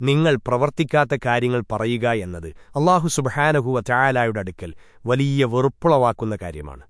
നിങ്ങൾ പ്രവർത്തിക്കാത്ത കാര്യങ്ങൾ പറയുക എന്നത് അള്ളാഹു സുബഹാനഹുവ ചായാലായുടെ അടുക്കൽ വലിയ വെറുപ്പുളവാക്കുന്ന കാര്യമാണ്.